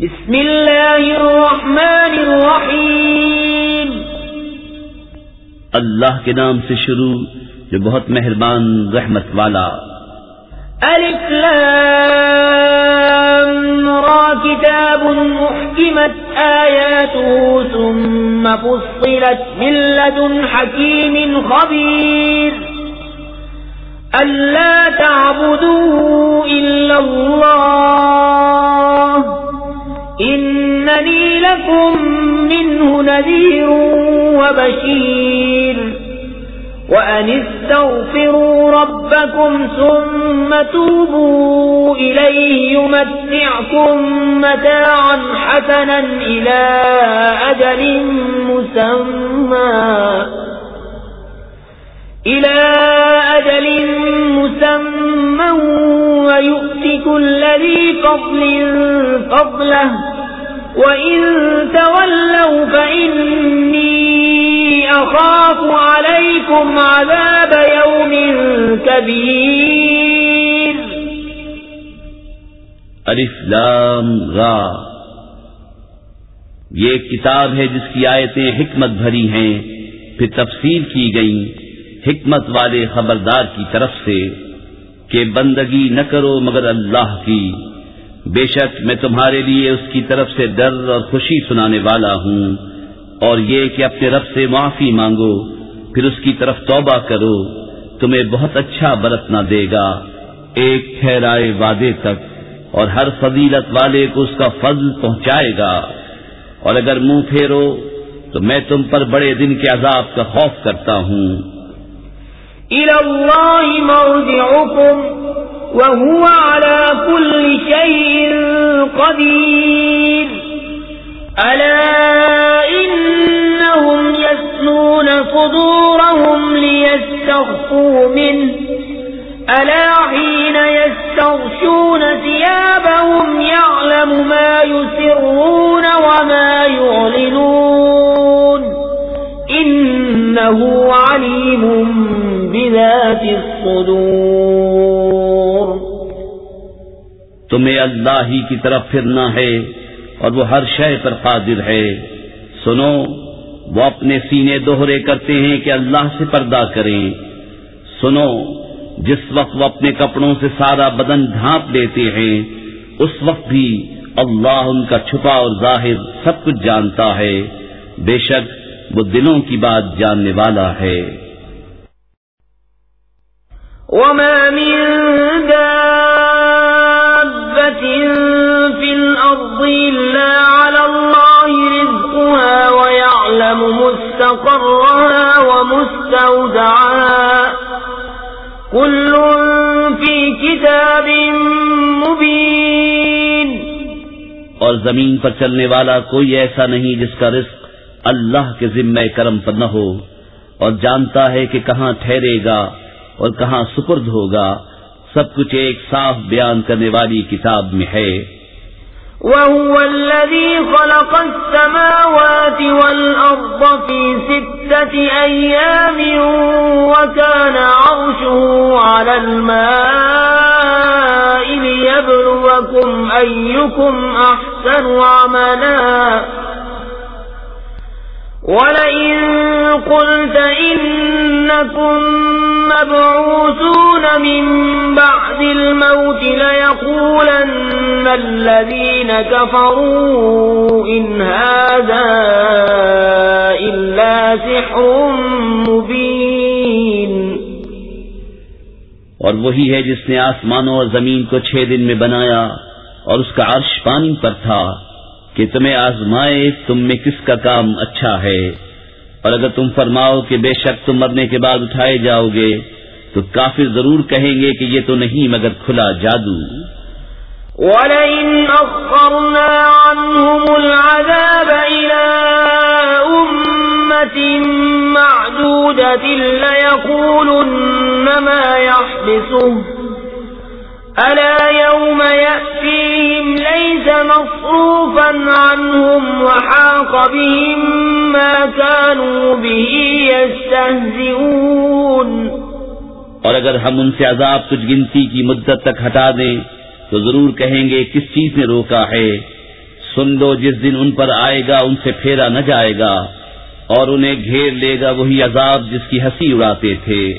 بسم اللہ الرحمن الرحیم۔ اللہ کے نام سے شروع جو بہت مہربان رحمت والا۔ الف لام را كتاب محكمت آياته ثم فصلت من لدن حكيم خبير ألا تعبدوا إلا الله إنني لكم منه نذير وبشير. وأن استغفروا ربكم ثم توبوا إليه يمتعكم متاعا حسنا إلى أجل مسمى. إلى أجل مسمى ويؤتك الذي فضل فضله وإن تولوا فإني أخاف عليكم عذاب يوم كبير. الف لام را. یہ ایک کتاب ہے جس کی آیتیں حکمت بھری ہیں، پھر تفصیل کی گئی حکمت والے خبردار کی طرف سے کہ بندگی نہ کرو مگر اللہ کی۔ بے شک میں تمہارے لیے اس کی طرف سے ڈر اور خوشی سنانے والا ہوں۔ اور یہ کہ اپنے رب سے معافی مانگو، پھر اس کی طرف توبہ کرو، تمہیں بہت اچھا برتنا دے گا۔ ایک ٹھہرائے وعدے تک اور ہر فضیلت والے کو اس کا فضل پہنچائے گا۔ اور اگر منہ پھیرو، تو میں تم پر بڑے دن کے عذاب کا خوف کرتا ہوں۔ إلى الله مرجعكم وهو على كل شيء قدير. ألا إنهم يسنون صدورهم ليستغفوا منه. ألا حين يستغشون ثيابهم يعلم ما يسرون وما يعلنون. إنه عليم بذات الصدور۔ تمہیں اللہ ہی کی طرف پھرنا ہے اور وہ ہر شے پر قادر ہے۔ سنو، وہ اپنے سینے دوہرے کرتے ہیں کہ اللہ سے پردہ کریں۔ سنو، جس وقت وہ اپنے کپڑوں سے سارا بدن ڈھانپ لیتے ہیں، اس وقت بھی اللہ ان کا چھپا اور ظاہر سب کچھ جانتا ہے۔ بے شک وہ دلوں کی بات جاننے والا ہے۔ وما من دابة في الأرض إلا على الله رزقها ويعلم مستقرها ومستودعها كل في كتاب مبين اور زمین پر چلنے والا کوئی ایسا نہیں جس کا رزق اللہ کے ذمہ کرم پر نہ ہو اور جانتا ہے کہ کہاں ٹھہرے گا اور کہاں سپرد ہوگا، سب کچھ ایک صاف بیان کرنے والی کتاب میں ہے۔ وهو الذي خلق السماوات والأرض في ستة أيام وكان عرشه على الماء ليبلوكم أيكم أحسن عملا ولئن اور وہی ہے جس نے آسمانوں اور زمین کو چھ دن میں بنایا اور اس کا عرش پانی پر تھا۔ کہ تمہیں آزمائے تم میں کس کا کام اچھا ہے۔ اور اگر تم فرماؤ کہ بے شک تم مرنے کے بعد اٹھائے جاؤ گے، تو کافر ضرور کہیں گے کہ یہ تو نہیں مگر کھلا جادو۔ ولئن أخرنا عنهم العذاب إلى أمة معدودة ليقولن ما يحبسه ألا يوم يأتيهم ليس مصروفا عنهم وحاق بهم ما كانوا به يستهزئون. اور اگر ہم ان سے عذاب کچھ گنتی کی مدت تک ہٹا دیں، تو ضرور کہیں گے کس چیز نے روکا ہے؟ سن لو جس دن ان پر آئے گا، ان سے پھیرا نہ جائے گا، اور انہیں گھیر لے گا وہی عذاب جس کی ہنسی اڑاتے تھے۔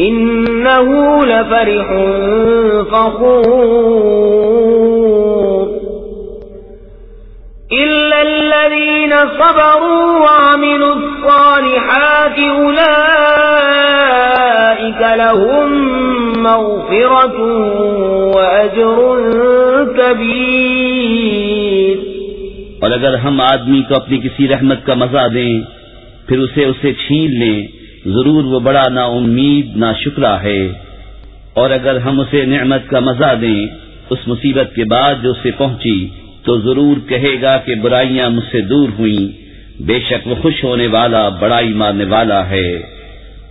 إنه لفرح فخور. إلا الذين صبروا وعملوا الصالحات أولئك لهم مغفرة وأجر كبير. اور اگر ہم آدمی کو اپنی کسی رحمت کا مزہ دیں، پھر اسے اسے چھین لیں ضرور وہ بڑا نا امید، نا شکرا ہے۔ اور اگر ہم اسے نعمت کا مزہ دیں اس مصیبت کے بعد جو اسے پہنچی، تو ضرور کہے گا کہ برائیاں مجھ سے دور ہوئیں۔ بے شک وہ خوش ہونے والا، بڑائی مارنے والا ہے۔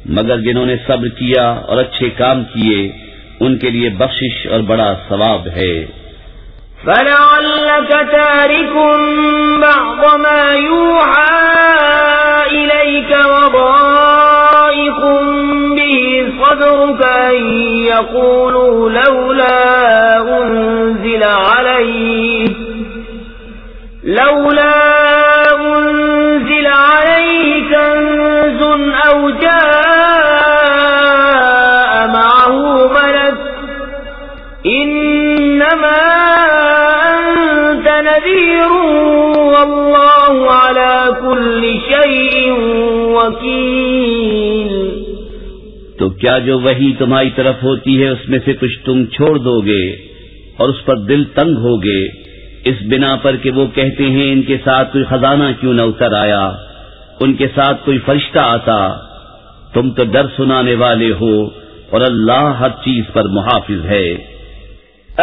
مگر جنہوں نے صبر کیا اور اچھے کام کیے، ان کے لیے بخشش اور بڑا ثواب ہے۔ فَلَعَلَّكَ تَارِكٌ بَعْضَ مَا يُوحَى إِلَيْكَ وَضَائِقٌ بِهِ صَدْرُكَ أَن يَقُولُوا لَوْلَا أُنزِلَ عَلَيْهِ لَوْلَا أُنزِلَ عَلَيْهِ كَنزٌ أَوْ جَاءَ مَعَهُ مَلَكٌ إِنَّمَا نذير والله على كل شيء وكيل تو کیا جو وہی تمہاری طرف ہوتی ہے اس میں سے کچھ تم چھوڑ دو گے اور اس پر دل تنگ ہوگے اس بنا پر کہ وہ کہتے ہیں ان کے ساتھ کوئی خزانہ کیوں نہ اتر آیا؟ ان کے ساتھ کوئی فرشتہ آتا؟ تم تو ڈر سنانے والے ہو اور اللہ ہر چیز پر محافظ ہے۔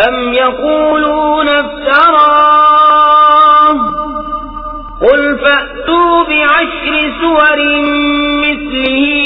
أم يقولون قل فأتوا بعشر سور مثله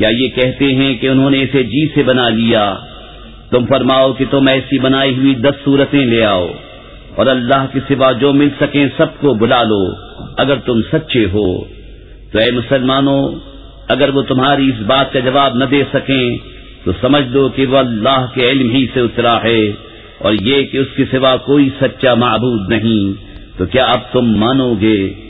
کیا یہ کہتے ہیں کہ انہوں نے اسے جی سے بنا لیا؟ تم فرماؤ کہ تم ایسی بنائی ہوئی دس صورتیں لے آؤ اور اللہ کے سوا جو مل سکیں سب کو بلا لو، اگر تم سچے ہو۔ تو اے مسلمانوں، اگر وہ تمہاری اس بات کا جواب نہ دے سکیں، تو سمجھ لو کہ وہ اللہ کے علم ہی سے اترا ہے اور یہ کہ اس کے سوا کوئی سچا معبود نہیں۔ تو کیا اب تم مانو گے؟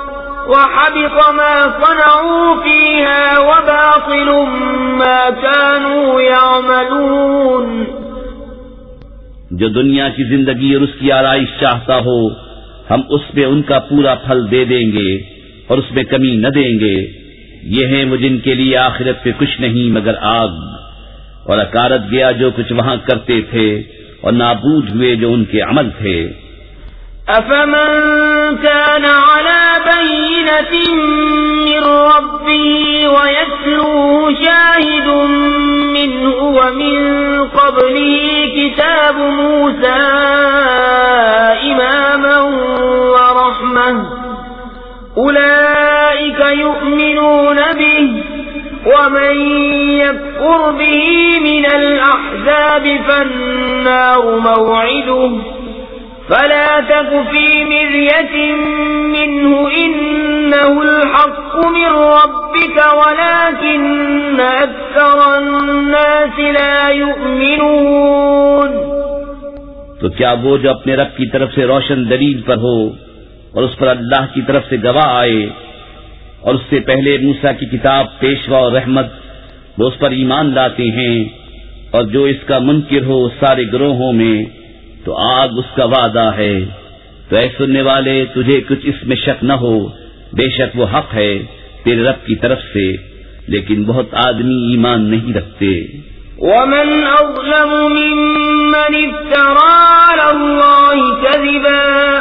وحبط ما صنعوا فيها وباطل ما كانوا يعملون جو دنیا کی زندگی اور اس کی آرائش چاہتا ہو، ہم اس پہ ان کا پورا پھل دے دیں گے اور اس میں کمی نہ دیں گے۔ یہ ہیں وہ جن کے لیے آخرت پہ کچھ نہیں مگر آگ۔ اور اکارت گیا جو کچھ وہاں کرتے تھے اور نابود ہوئے جو ان کے عمل تھے۔ أفمن كان على بينة من ربه ويتلوه شاهد منه ومن قبله كتاب موسى إماما ورحمة أولئك يؤمنون به ومن يكفر به من الأحزاب فالنار موعده فلا تك في مرية منه ربك ولكن أكثر الناس لا يؤمنون. تو کیا وہ جو اپنے رب کی طرف سے روشن دلیل پر ہو اور اس پر اللہ کی طرف سے گواہ آئے اور اس سے پہلے موسا کی کتاب پیشوا اور رحمت وہ اس پر ایمان لاتے ہیں اور جو اس کا منکر ہو سارے گروہوں میں تو آگ اس کا وعدہ ہے۔ تو اے سننے والے، تجھے کچھ اس میں شک نہ ہو۔ بے شک وہ حق ہے تیرے رب کی طرف سے، لیکن بہت آدمی ایمان نہیں رکھتے۔ ومن أظلم ممن افترى على الله كذبا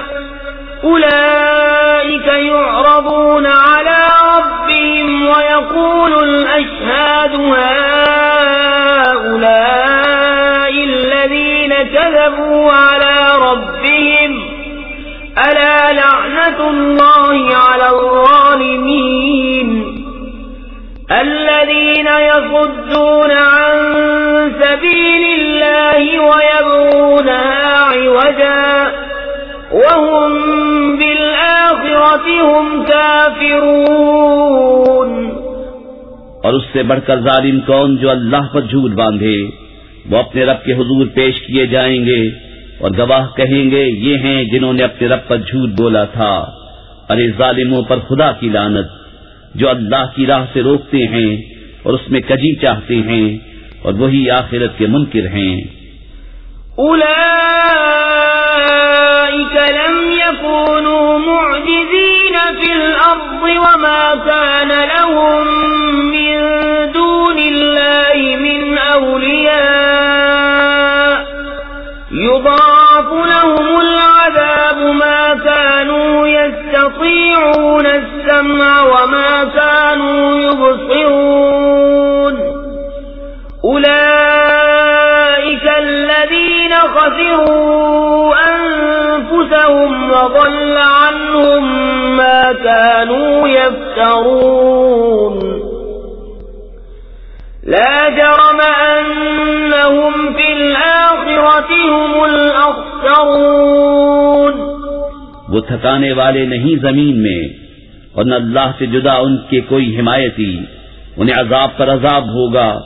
أولئك يعرضون على ربهم ويقول الأشهاد هؤلاء كذبوا على ربهم. ألا لعنة الله على الظالمين؟ الذين يصدون عن سبيل الله ويبغونها عوجا. وهم بالآخرة هم كافرون. اور اس سے بڑھ کر ظالم کون جو اللہ پر جھوٹ باندھے؟ وہ اپنے رب کے حضور پیش کیے جائیں گے اور گواہ کہیں گے، یہ ہیں جنہوں نے اپنے رب پر جھوٹ بولا تھا۔ ارے ظالموں پر خدا کی لانت جو اللہ کی راہ سے روکتے ہیں اور اس میں کجی چاہتے ہیں اور وہی آخرت کے منکر ہیں۔ لم يكونوا معجزين في الأرض وما كان لهم من دون الله من أولياء السمع وما كانوا يبصرون. أولئك الذين خسروا أنفسهم وضل عنهم ما كانوا يفترون. لا جرم أنهم في الآخرة هم الأخسرون. وہ تھکانے والے نہیں زمین میں اور نہ اللہ سے جدا ان کے کوئی حمایتی انہیں عذاب پر عذاب ہوگا۔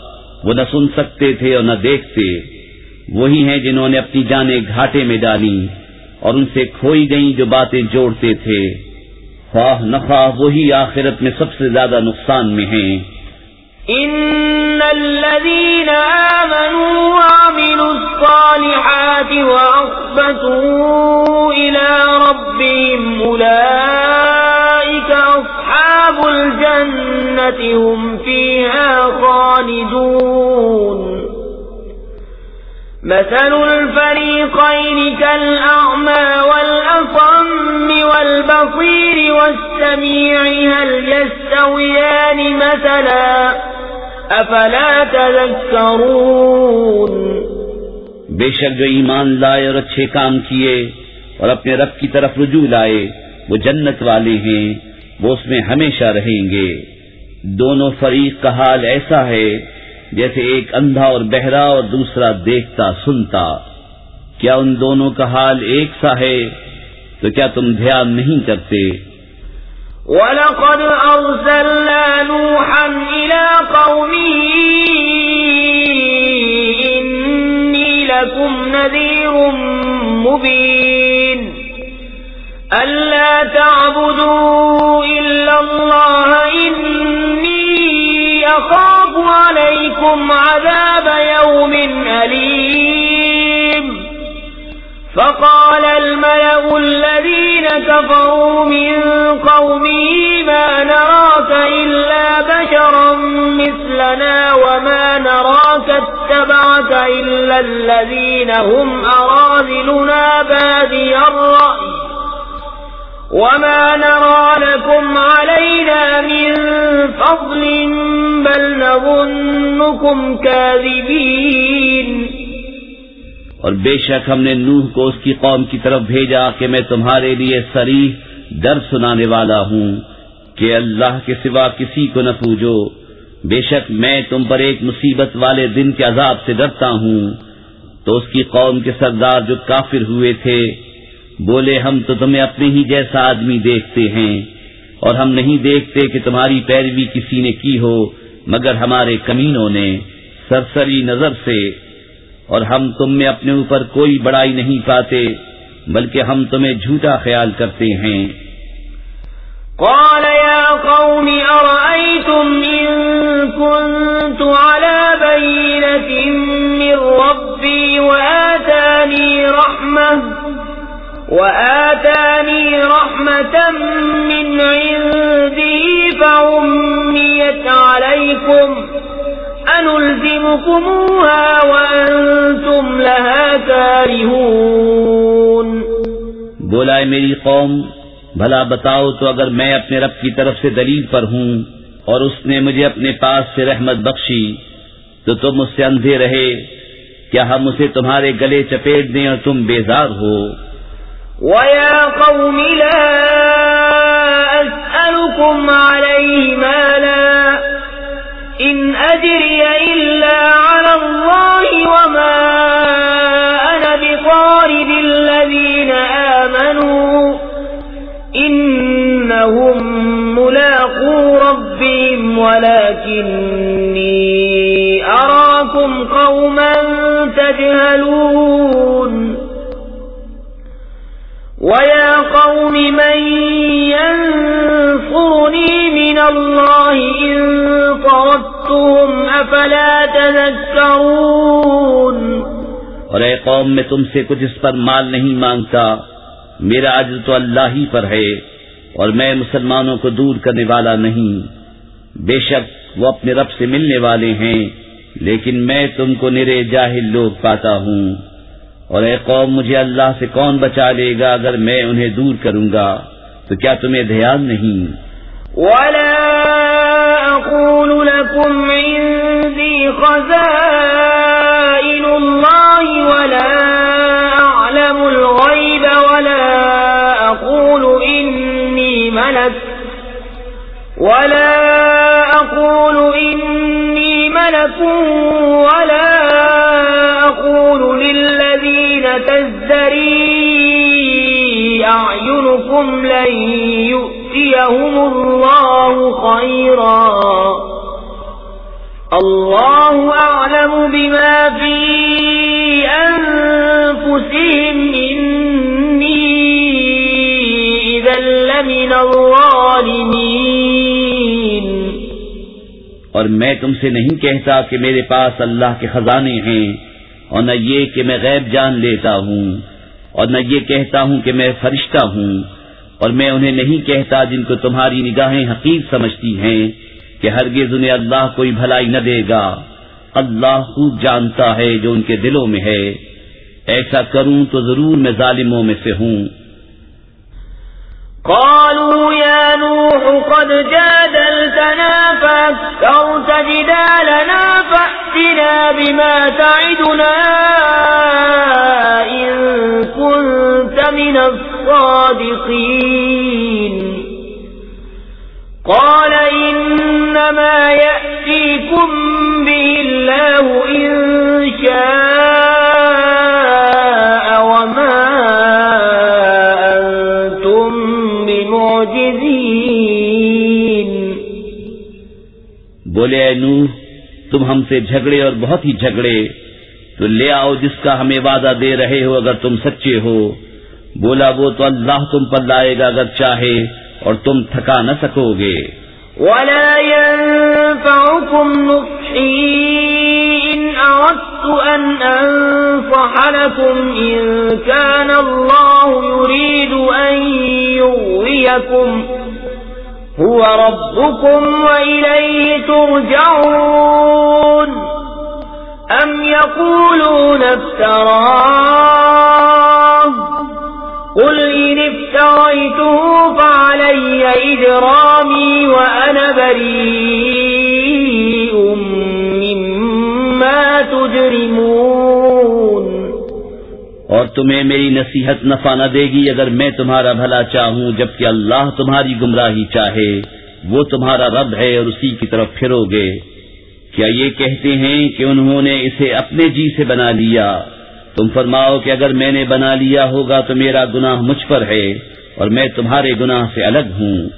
وہ نہ سن سکتے تھے اور نہ دیکھتے۔ وہی ہیں جنہوں نے اپنی جانیں گھاٹے میں ڈالی اور ان سے کھوئی گئیں جو باتیں جوڑتے تھے۔ خواہ نخواہ وہی آخرت میں سب سے زیادہ نقصان میں ہیں۔ إن الذين آمنوا وعملوا الصالحات وأخبتوا إلى ربهم أولئك أصحاب الجنة هم فيها خالدون. مثل الفريقين كالأعمى والأصم والبصير والسميع، هل يستويان مثلا؟ أفلا تذكرون. بے شک جو ایمان لائے اور اچھے کام کیے اور اپنے رب کی طرف رجوع لائے، وہ جنت والے ہیں۔ وہ اس میں ہمیشہ رہیں گے۔ دونوں فریق کا حال ایسا ہے جیسے ایک اندھا اور بہرا اور دوسرا دیکھتا، سنتا۔ کیا ان دونوں کا حال ایک سا ہے؟ تو کیا تم دھیان نہیں کرتے؟ ولقد أرسلنا نوحا إلى قومه إني لكم نذير مبين ألا تعبدوا إلا الله إني أخاف عليكم عذاب يوم أليم فقال الملأ الذين كفروا من قومه ما نراك إلا بشرا مثلنا وما نراك اتبعك إلا الذين هم أراذلنا بادي الرأي وما نرى لكم علينا من فضل بل نظنكم كاذبين اور بے شک ہم نے نوح کو اس کی قوم کی طرف بھیجا کہ میں تمہارے لیے سریح در سنانے والا ہوں کہ اللہ کے سوا کسی کو نہ پوجو۔ بے شک میں تم پر ایک مصیبت والے دن کے عذاب سے ڈرتا ہوں۔ تو اس کی قوم کے سردار جو کافر ہوئے تھے بولے، ہم تو تمہیں اپنے ہی جیسا آدمی دیکھتے ہیں، اور ہم نہیں دیکھتے کہ تمہاری پیروی کسی نے کی ہو، مگر ہمارے کمینوں نے سرسری نظر سے۔ اور ہم تم میں اپنے اوپر کوئی بڑائی نہیں پاتے، بلکہ ہم تمہیں جھوٹا خیال کرتے ہیں۔ قال يا قوم، أرأيتم إن كنت على بينة من ربي وآتاني رحمة؟ وآتاني رحمة من عندي فعميت عليكم أنلزمكموها وأنتم لها كارهون بولا میری قوم، بھلا بتاؤ تو اگر میں اپنے رب کی طرف سے دلیل پر ہوں اور اس نے مجھے اپنے پاس سے رحمت بخشی، تو تم اس سے اندھے رہے۔ کیا ہم اسے تمہارے گلے چپیٹ دیں اور تم بیزار ہو؟ وَيَا قَوْمِ لَا أَسْأَلُكُمْ عَلَيْهِ مَالًا إِنْ أَجْرِيَ إِلَّا عَلَى اللَّهِ وَمَا أَنَا بِطَارِدِ الَّذِينَ آمَنُوا إِنَّهُمْ مُلَاقُو رَبِّهِمْ وَلَكِنِّي أَرَاكُمْ قَوْمًا تَجْهَلُونَ أَفَلَا تَذَكَّرُونَ. اور اے قوم میں تم سے کچھ اس پر مال نہیں مانگتا۔ میرا عجر تو اللہ ہی پر ہے اور میں مسلمانوں کو دور کرنے والا نہیں۔ بے شک وہ اپنے رب سے ملنے والے ہیں لیکن میں تم کو نرے جاہل لوگ پاتا ہوں۔ اور اے قوم مجھے اللہ سے کون بچا لے گا اگر میں انہیں دور کروں گا؟ تو کیا تمہیں دھیان نہیں؟ ولا أقول لكم عندي خزائن الله ولا أعلم الغيب ولا أقول إني ملك ولا أقول إني ملك ولا أقول للذين تزدري أعينكم لن يؤتيهم الله خيرا الله أعلم بما في أنفسهم إني إذا لمن الظالمين اور میں تم سے نہیں کہتا کہ میرے پاس اللہ کے خزانے ہیں اور نہ یہ کہ میں غیب جان لیتا ہوں اور نہ یہ کہتا ہوں کہ میں فرشتہ ہوں اور میں انہیں نہیں کہتا جن کو تمہاری نگاہیں حقیق سمجھتی ہیں۔ کہ ہرگز انہیں اللہ کوئی بھلائی نہ دے گا۔ اللہ خوب جانتا ہے جو ان کے دلوں میں ہے۔ ایسا کروں تو ضرور میں ظالموں میں سے ہوں۔ قالوا يا نوح قد جادلتنا فأكثرت جدالنا فأتنا بما تعدنا إن كنت من الصادقين۔ قال إنما يأتيكم به الله إن شاء وما أنتم بمعجزين. بولے اے نوح، تم ہم سے جھگڑے اور بہت ہی جھگڑے، تو لے آؤ جس کا ہمیں وعدہ دے رہے ہو اگر تم سچے ہو۔ بولا وہ تو اللہ تم پر لائے گا اگر چاہے اور تم تھکا نہ سکو گے ولا ينفعكم نصحي إن أردت أن أنصح لكم إن كان الله يريد أن يغويكم هو ربكم وإليه ترجعون أم يقولون افتراه قل إن افتريته فعلي إجرامي وأنا بريء مما تجرمون اور تمہیں میری نصیحت نفع نہ دے گی اگر میں تمہارا بھلا چاہوں جبکہ اللہ تمہاری گمراہی چاہے، وہ تمہارا رب ہے اور اسی کی طرف پھرو گے۔ کیا یہ کہتے ہیں کہ انہوں نے اسے اپنے جی سے بنا لیا؟ تم فرماؤ کہ اگر میں نے بنا لیا ہوگا تو میرا گناہ مجھ پر ہے اور میں تمہارے گناہ سے الگ ہوں۔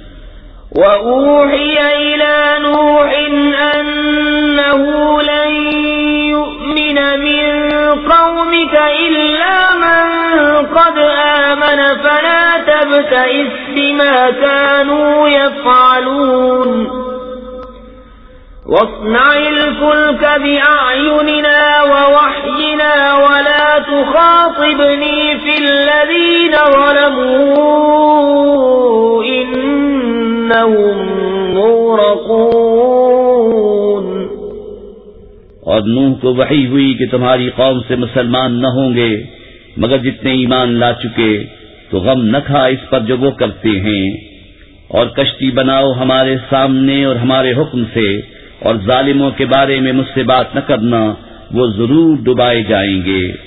وأوحي إلى نوح أنه لن يؤمن من قومك تخاطبني في الذين ظلموا إنهم مورقون اور نوح کو وحی ہوئی کہ تمہاری قوم سے مسلمان نہ ہوں گے، مگر جتنے ایمان لا چکے، تو غم نہ کھا اس پر جو وہ کرتے ہیں۔ اور کشتی بناؤ ہمارے سامنے اور ہمارے حکم سے، اور ظالموں کے بارے میں مجھ سے بات نہ کرنا، وہ ضرور ڈبائے جائیں گے۔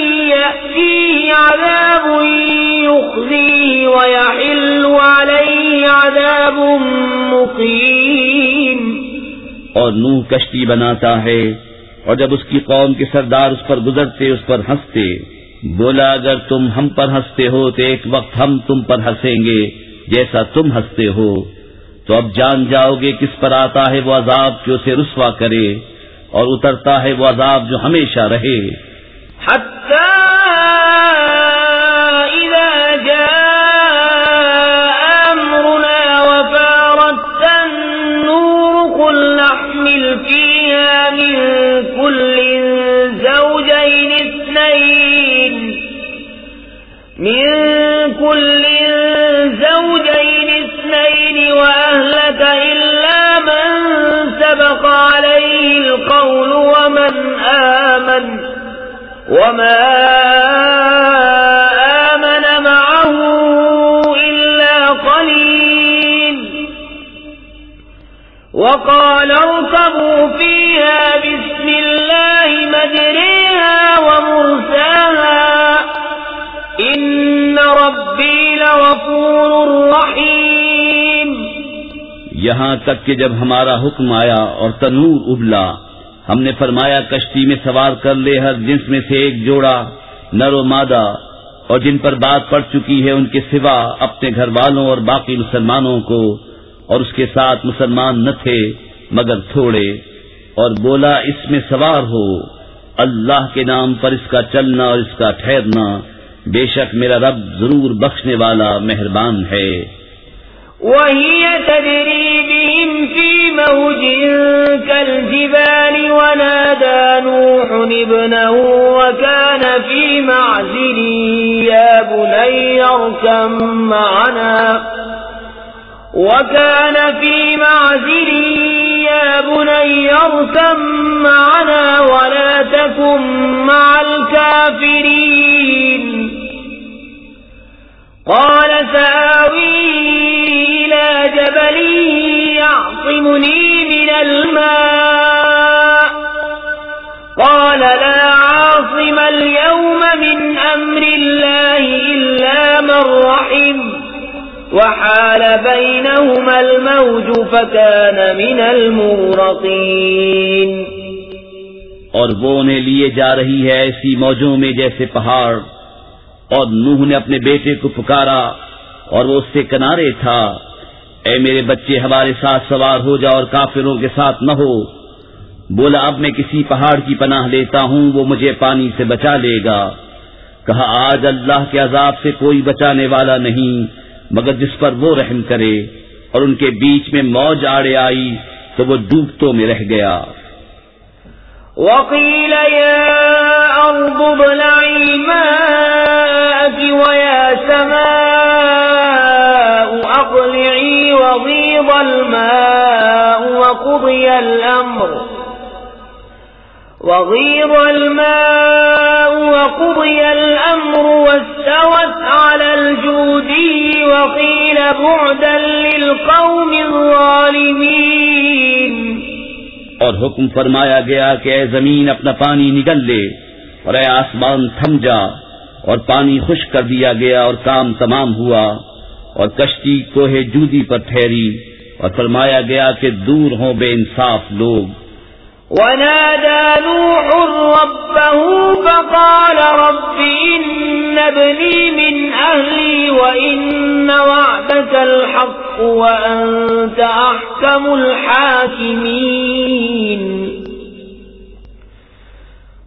يأتيه عذاب يخزيه ويحل عليه عذاب مقيم اور نوح کشتی بناتا ہے اور جب اس کی قوم کے سردار اس پر گزرتے اس پر ہنستے بولا اگر تم ہم پر ہنستے ہو تو ایک وقت ہم تم پر ہنسیں گے جیسا تم ہنستے ہو۔ تو اب جان جاؤ گے کس پر آتا ہے وہ عذاب جو اسے رسوا کرے اور اترتا ہے وہ عذاب جو ہمیشہ رہے۔ من عليه القول ومن آمن وما یہاں تک کہ جب ہمارا حکم آیا اور تنور ابلا، ہم نے فرمایا کشتی میں سوار کر لے ہر جنس میں سے ایک جوڑا، نر و مادہ، اور جن پر بات پڑ چکی ہے ان کے سوا اپنے گھر والوں اور باقی مسلمانوں کو، اور اس کے ساتھ مسلمان نہ تھے مگر تھوڑے، اور بولا اس میں سوار ہو، اللہ کے نام پر اس کا چلنا اور اس کا ٹھہرنا، بے شک میرا رب ضرور بخشنے والا مہربان ہے۔ وهي تجري بهم في موج كالجبال ونادى نوح ابنه وكان في معزل، يا بني اركم معنا. وكان في معزل، يا بني اركم معنا، ولا تكن مع الكافرين. قال سآوي إلى جبل يعصمني من الماء. قال لا عاصم اليوم من أمر الله إلا من رحم. وحال بينهما الموج فكان من المغرقين. اور وہ انہیں لیے جا رہی ہے ایسی موجوں میں جیسے پہاڑ. اور نوح نے اپنے بیٹے کو پکارا اور وہ اس سے کنارے تھا. اے میرے بچے، ہمارے ساتھ سوار ہو جا اور کافروں کے ساتھ نہ ہو۔ بولا، اب میں کسی پہاڑ کی پناہ لیتا ہوں، وہ مجھے پانی سے بچا لے گا۔ کہا، آج اللہ کے عذاب سے کوئی بچانے والا نہیں، مگر جس پر وہ رحم کرے۔ اور ان کے بیچ میں موج آڑے آئی، تو وہ ڈوبتوں میں رہ گیا۔ وقيل يا أرض ابلعي ماءك ويا سماء أقلعي وغيض الماء وقضي الأمر. وغيض الماء وقضي الأمر واستوت على الجودي وقيل بعدا للقوم الظالمين. اور حکم فرمایا گیا کہ اے زمین اپنا پانی نگل لے اور اے آسمان تھم جا اور پانی خشک کر دیا گیا اور کام تمام ہوا۔ اور کشتی کوہ جودی پر ٹھہری اور فرمایا گیا کہ دور ہوں بے انصاف لوگ۔ ونادى نوح ربه فقال رب إن ابني من أهلي وإن وعدك الحق وأنت أحكم الحاكمين۔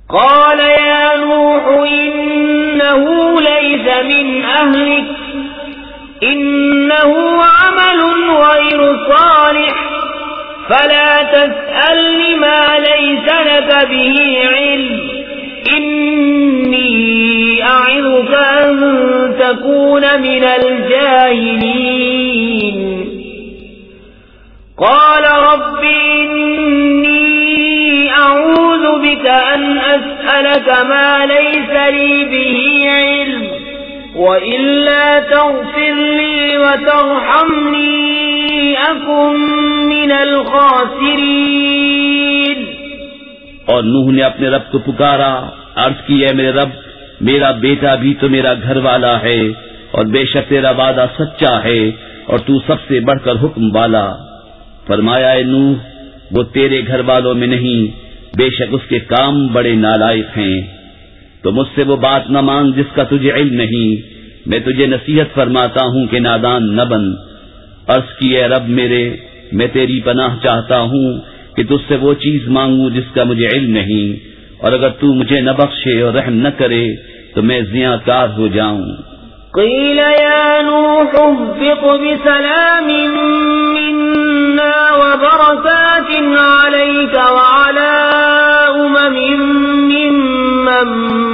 قال يا نوح إنه ليس من أهلك إنه عمل غير صالح. فلا تسأل ما ليس لك به علم. إني أعظك أن تكون من الجاهلين. قال رب إني أعوذ بك أن أسألك ما ليس لي به علم. وإلا تغفر لي وترحمني أكن من الخاسرين۔ اور نوح نے اپنے رب کو پکارا، عرض کی ہے میرے رب، میرا بیٹا بھی تو میرا گھر والا ہے، اور بے شک تیرا وعدہ سچا ہے، اور تو سب سے بڑھ کر حکم والا۔ فرمایا، اے نوح، وہ تیرے گھر والوں میں نہیں، بے شک اس کے کام بڑے نالائق ہیں۔ تو مجھ سے وہ بات نہ مانگ جس کا تجھے علم نہیں۔ میں تجھے نصیحت فرماتا ہوں کہ نادان نہ بن۔ عرض کی اے رب میرے، میں تیری پناہ چاہتا ہوں کہ تجھ سے وہ چیز مانگوں جس کا مجھے علم نہیں۔ اور اگر تو مجھے نہ بخشے اور رحم نہ کرے، تو میں زیاں کار ہو جاؤں۔ قيل يا نوح، اهبط بسلام منا وبركات عليك وعلى أمم ممن معك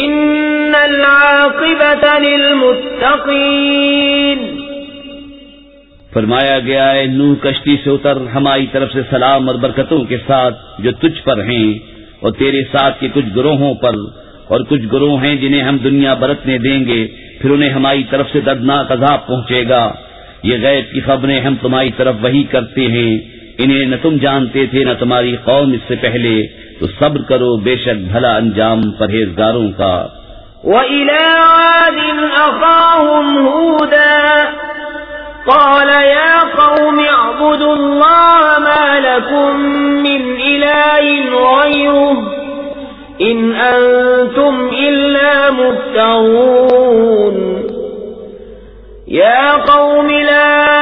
إن العاقبة للمتقين. فرمایا گیا ہے نو کشتی سے اتر، ہماری طرف سے سلام اور برکتوں کے ساتھ جو تجھ پر ہیں اور تیرے ساتھ کے کچھ گروہوں پر، اور کچھ گروہ ہیں جنہیں ہم دنیا برتنے دیں گے، پھر انہیں ہماری طرف سے دردناک عذاب پہنچے گا۔ یہ غیب کی خبریں ہم تمہاری طرف وہی کرتے ہیں۔ انہیں نہ تم جانتے تھے، نہ تمہاری قوم اس سے پہلے۔ تو صبر کرو، بے شک بھلا انجام پرہیزگاروں کا۔ وإلى عاد أخاهم هودا۔ قال يا قوم اعبدوا الله ما لكم من إله غيره إن أنتم إلا مفترون يا قوم لا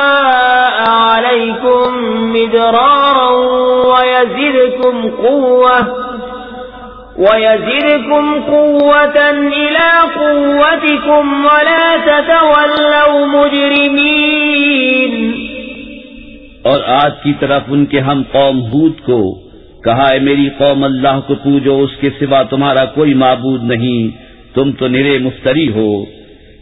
مدرارا ويزدكم قوة ويزدكم قوة إلى قوتكم ولا تتولوا مجرمين. اور آج کی طرف ان کے ہم قوم ہود کو کہا ہے میری قوم اللہ کو پوجو، اس کے سوا تمہارا کوئی معبود نہیں، تم تو نرے مفتری ہو۔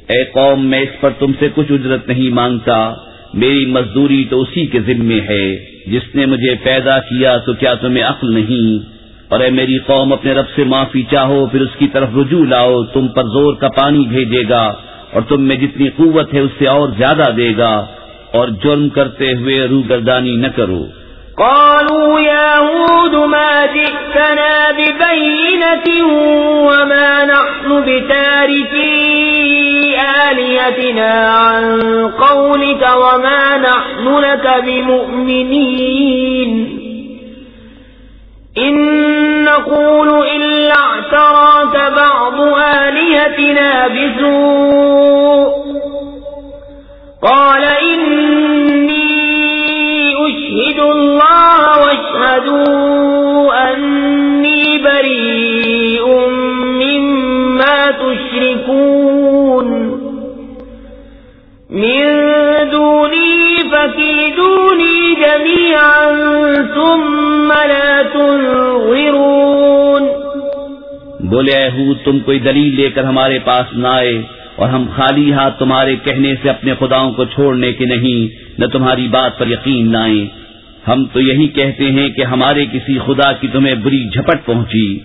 اے قوم، میں اس پر تم سے کچھ اجرت نہیں مانگتا۔ میری مزدوری تو اسی کے ذمے ہے، جس نے مجھے پیدا کیا تو کیا تمہیں عقل نہیں؟ اور اے میری قوم، اپنے رب سے معافی چاہو، پھر اس کی طرف رجوع لاؤ، تم پر زور کا پانی بھیجے گا، اور تم میں جتنی قوت ہے اس سے اور زیادہ دے گا، اور جرم کرتے ہوئے روگردانی نہ کرو۔ قالوا يا هود ما جئتنا ببينة وما نحن بتاركي آليتنا عن قولك وما نحن لك بمؤمنين إن نقول إلا آلهتنا بسوء قال إني أشهد الله واشهدوا أني بريء مما تشركون من دوني فكيدوني جميعا ثم لا تنظرون. بولے اہود تم کوئی دلیل لے کر ہمارے پاس نہ آئے اور ہم خالی ہاتھ تمہارے کہنے سے اپنے خداؤں کو چھوڑنے کے نہیں، نہ تمہاری بات پر یقین لائیں ہم تو یہی کہتے ہیں کہ ہمارے کسی خدا کی تمہیں بری جھپٹ پہنچی۔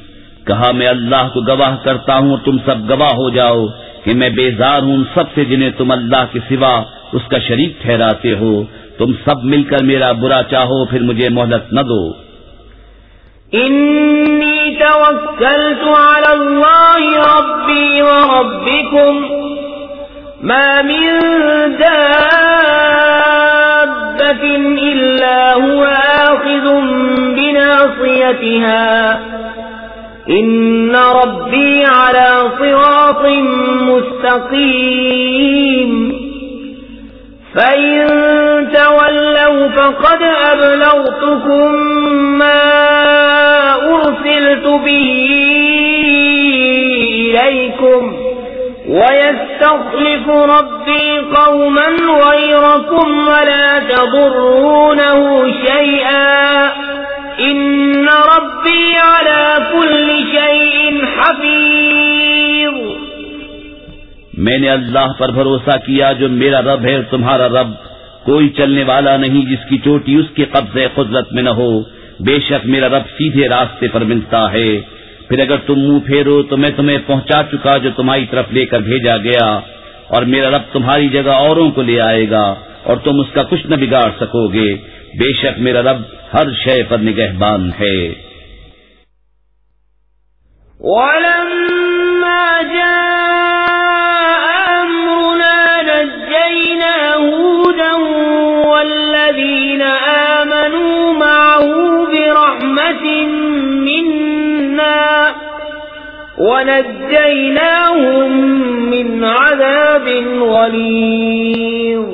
کہا، میں اللہ کو گواہ کرتا ہوں تم سب گواہ ہو جاؤ۔ کہ میں بیزار ہوں سب سے جنہیں تم اللہ کے سوا اس کا شریک ٹھہراتے ہو۔ تم سب مل کر میرا برا چاہو، پھر مجھے مہلت نہ دو۔ إني توكلت على الله ربي وربكم ما من دابة إلا هو آخذ بناصيتها إن ربي على صراط مستقيم فإن تولوا فقد أبلغتكم ما أرسلت به إليكم ويستخلف ربي قوما غيركم ولا تضرونه شيئا إن ربي على كل شيء حفيظ میں نے اللہ پر بھروسہ کیا جو میرا رب ہے تمہارا رب کوئی چلنے والا نہیں جس کی چوٹی اس کے قبضے قدرت میں نہ ہو۔ بے شک میرا رب سیدھے راستے پر ملتا ہے۔ پھر اگر تم منہ پھیرو تو میں تمہیں پہنچا چکا جو تمہاری طرف لے کر بھیجا گیا۔ اور میرا رب تمہاری جگہ اوروں کو لے آئے گا اور تم اس کا کچھ نہ بگاڑ سکو گے۔ بے شک میرا رب ہر شے پر نگہبان ہے۔ وَلَمَّا جَاءَ أَمْرُنَا نَجَّيْنَا هُودًا وَالَّذِينَ آمَنُوا مَعَهُ بِرَحْمَةٍ مِنَّا وَنَجَّيْنَاهُمْ مِنْ عَذَابٍ غَلِيظٍ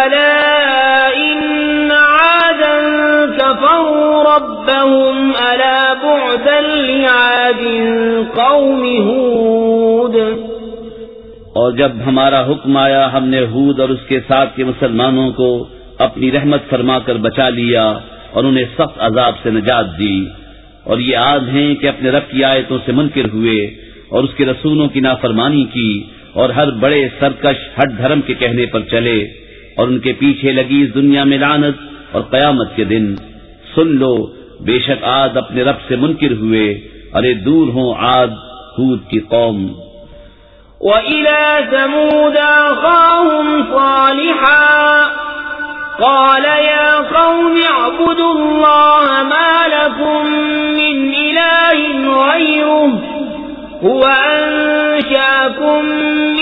أَلَا إِنَّ عَادًا كَفَرُوا رَبَّهُمْ أَلَا بُعْدًا لِعَادٍ قَوْمِ هُودٍ اور جب ہمارا حکم آیا، ہم نے ہود اور اس کے ساتھ کے مسلمانوں کو اپنی رحمت فرما کر بچا لیا اور انہیں سخت عذاب سے نجات دی۔ اور یہ آج ہیں کہ اپنے رب کی آیتوں سے منکر ہوئے اور اس کے رسولوں کی نافرمانی کی اور ہر بڑے سرکش ہٹ دھرم کے کہنے پر چلے۔ اور ان کے پیچھے لگی اس دنیا میں لعنت اور قیامت کے دن۔ سن لو، بے شک آد اپنے رب سے منکر ہوئے ارے دور ہوں آد ہود کی قوم۔ وَإِلَى ثَمُودَ أَخَاهُمْ صَالِحًا۔ قَالَ يَا قَوْمِ اعْبُدُوا اللَّهَ مَا لَكُمْ مِنْ إِلَٰهٍ غَيْرُهُ۔ هُوَ أَنشَأَكُم مِّنَ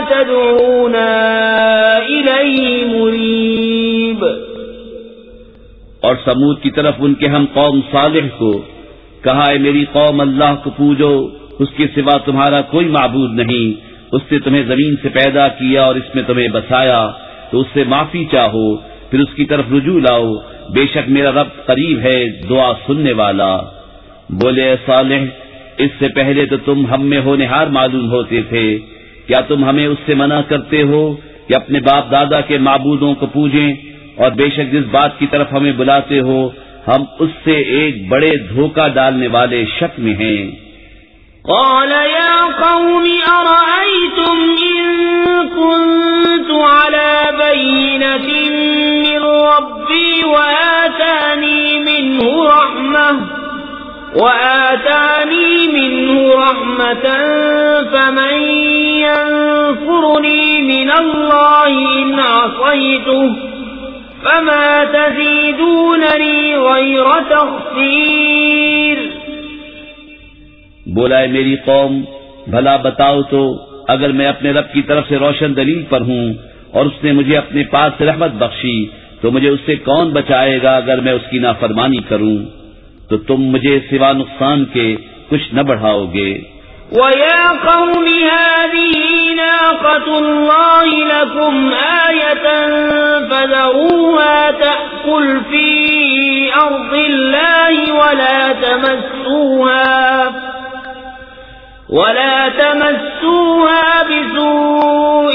تدعونا إليه اور سمود کی طرف ان کے ہم قوم صالح کو، کہا ہے میری قوم، اللہ کو پوجو، اس کے سوا تمہارا کوئی معبود نہیں، اس نے تمہیں زمین سے پیدا کیا اور اس میں تمہیں بسایا، تو اس سے معافی چاہو، پھر اس کی طرف رجوع لاؤ، بے شک میرا رب قریب ہے، دعا سننے والا۔ بولے صالح، اس سے پہلے تو تم ہم میں ہونہار معلوم ہوتے تھے کیا تم ہمیں اس سے منع کرتے ہو کہ اپنے باپ دادا کے معبودوں کو پوجیں اور بے شک جس بات کی طرف ہمیں بلاتے ہو، ہم اس سے ایک بڑے دھوکہ ڈالنے والے شک میں ہیں۔ قال يا قوم، أرأيتم إن كنت على بينة من ربي وآتاني منه رحمة؟ وآتاني منه رحمة فمن ينفرني من الله إن عصيته فما تزيدونني غير تخسير بولا ہے میری قوم، بھلا بتاؤ تو اگر میں اپنے رب کی طرف سے روشن دلیل پر ہوں اور اس نے مجھے اپنے پاس رحمت بخشی، تو مجھے اس سے کون بچائے گا اگر میں اس کی نافرمانی کروں؟ تو تم مجھے سوا نقصان کے کچھ نہ بڑھاؤ گے۔ وَيَا قَوْمِ هَذِهِ نَاقَةُ اللَّهِ لَكُمْ آيَةً فَذَرُوهَا تَأْكُلْ فِي أَرْضِ اللَّهِ وَلَا تَمَسُّوهَا ولا تمسوها بسوء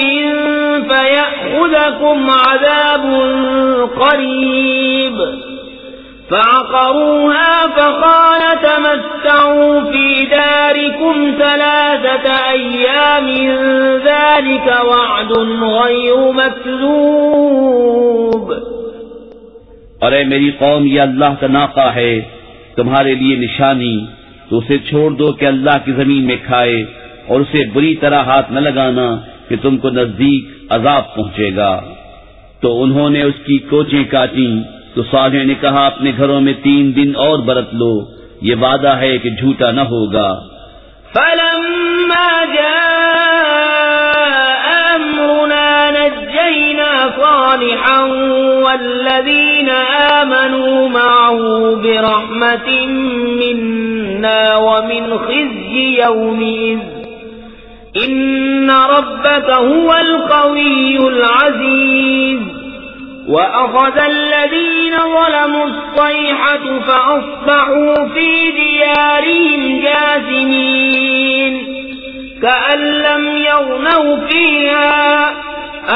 فيأخذكم عذاب قريب فعقروها فقال تمتعوا في داركم ثلاثة أيام ذلك وعد غير مكذوب. اور اے میری قوم، یہ اللہ کا ناقہ ہے، تمہارے لیے نشانی، تو اسے چھوڑ دو کہ اللہ کی زمین میں کھائے، اور اسے بری طرح ہاتھ نہ لگانا کہ تم کو نزدیک عذاب پہنچے گا۔ تو انہوں نے اس کی کوچیں کاٹی تو صالح نے کہا، اپنے گھروں میں تین دن اور برت لو۔ یہ وعدہ ہے کہ جھوٹا نہ ہوگا۔ فلما صالحا والذين آمنوا معه برحمة منا ومن خزي يومئذ إن ربك هو القوي العزيز وأخذ الذين ظلموا الصيحة فأصبحوا في ديارهم جاثمين كأن لم يغنوا فيها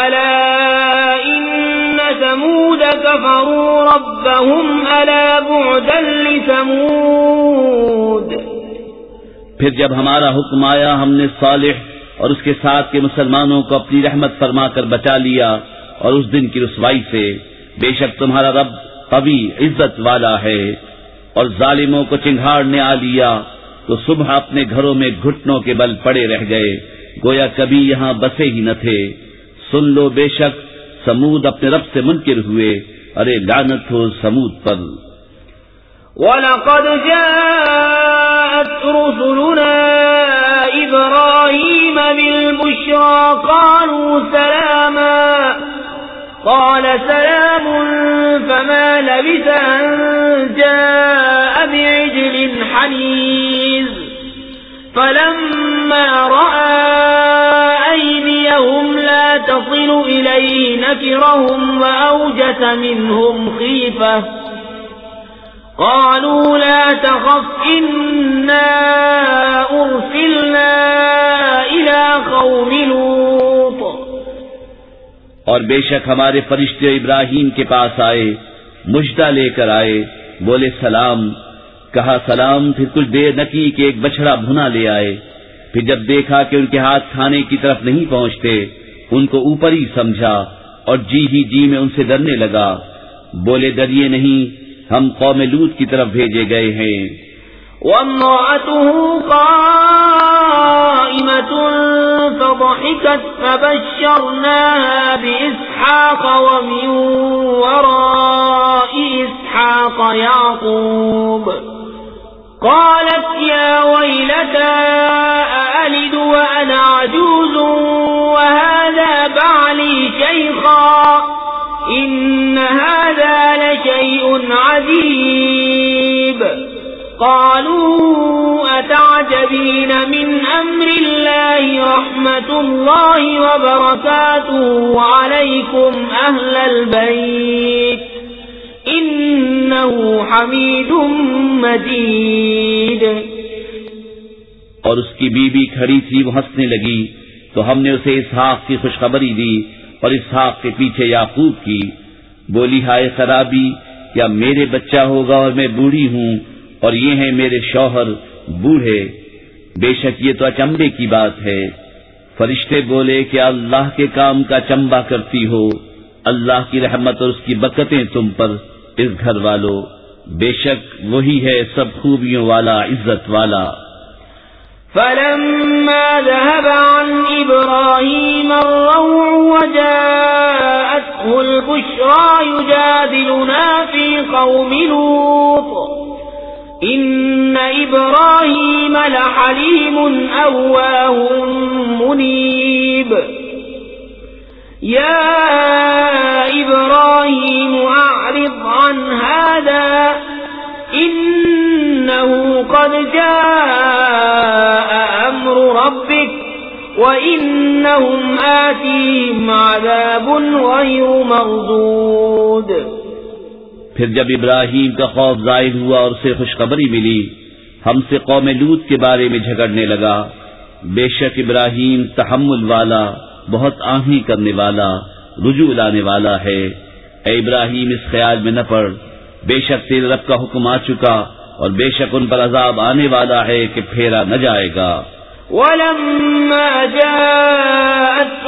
ألا إن ثمود كفروا ربهم ألا بعدا لثمود. پھر جب ہمارا حکم آیا، ہم نے صالح اور اس کے ساتھ کے مسلمانوں کو اپنی رحمت فرما کر بچا لیا۔ اور اس دن کی رسوائی سے بے شک تمہارا رب قوی عزت والا ہے اور ظالموں کو چنگھاڑنے آ لیا تو صبح اپنے گھروں میں گھٹنوں کے بل پڑے رہ گئے۔ گویا کبھی یہاں بسے ہی نہ تھے۔ سن لو بے شک سمود اپنے رب سے منکر ہوئے۔ ارے لعنت ہو سمود پر۔ وَلَقَدْ جَاءَتْ رُسُلُنَا إِبْرَاهِيمَ بِالْبُشْرَى۔ قَالُوا سَلَامًا قَالَ سَلَامٌ، فَمَا لَبِثَ أَن جَاءَ بِعِجْلٍ حَنِيذٍ. فَلَمَّا رَأَى أيديهم لا تصل إليه، نكرهم وأوجس منهم خيفة. قالوا لا تخف، إنا أرسلنا إلى قوم لوط. اور بے شک ہمارے فرشتے ابراہیم کے پاس آئے، مجدہ لے کر آئے، بولے، سلام۔ کہا، سلام۔ پھر کچھ دیر نہ کی کہ ایک بچڑا بھنا لے آئے۔ پھر جب دیکھا کہ ان کے ہاتھ کھانے کی طرف نہیں پہنچتے، ان کو اوپر ہی سمجھا اور جی ہی جی میں ان سے ڈرنے لگا۔ بولے، ڈریے نہیں، ہم قوم لوت کی طرف بھیجے گئے ہیں۔ وامرأته قائمة فضحكت فبشرناها بإسحاق ومن وراء إسحاق يعقوب. قالت يا ويلتا أألد وأنا عجوز وهذا بعلي شيخا؟ إن هذا لشيء عجيب قالوا أتعجبين من أمر الله رحمة الله وبركاته عليكم أهل البيت إنه حميد مجيد اور اس کی بیوی بی کھڑی تھی، وہ ہنسنے لگی۔ تو ہم نے اسے اسحاق کی خوشخبری دی اور اسحاق کے پیچھے یاقوب کی۔ بولی، ہائے خرابی، کیا میرے بچہ ہوگا اور میں بوڑھی ہوں؟ اور یہ ہیں میرے شوہر بوڑھے۔ بے شک یہ تو اچمبے کی بات ہے۔ فرشتے بولے کہ اللہ کے کام کا چمبا کرتی ہو۔ اللہ کی رحمت اور اس کی بکتیں تم پر اس گھر والو بے شک وہی ہے سب خوبیوں والا، عزت والا۔ فلما ذهب عن إبراهيم الروع وجاءته البشرى يجادلنا في قوم لوط۔ إن إبراهيم لحليم أواه منيب. يا إبراهيم أعرض عن هذا، إنه قد جاء أمر ربك، وإنهم آتيهم عذاب غير مردود. پھر جب ابراہیم کا خوف ظاہر ہوا اور اسے خوشخبری ملی، ہم سے قوم لوت کے بارے میں جھگڑنے لگا۔ بے شک ابراہیم تحمل والا، بہت آہیں کرنے والا، رجوع لانے والا ہے۔ اے ابراہیم، اس خیال میں نہ پڑ۔ بے شک تیرے رب کا حکم آ چکا اور بے شک ان پر عذاب آنے والا ہے کہ پھیرا نہ جائے گا۔ ولما جاءت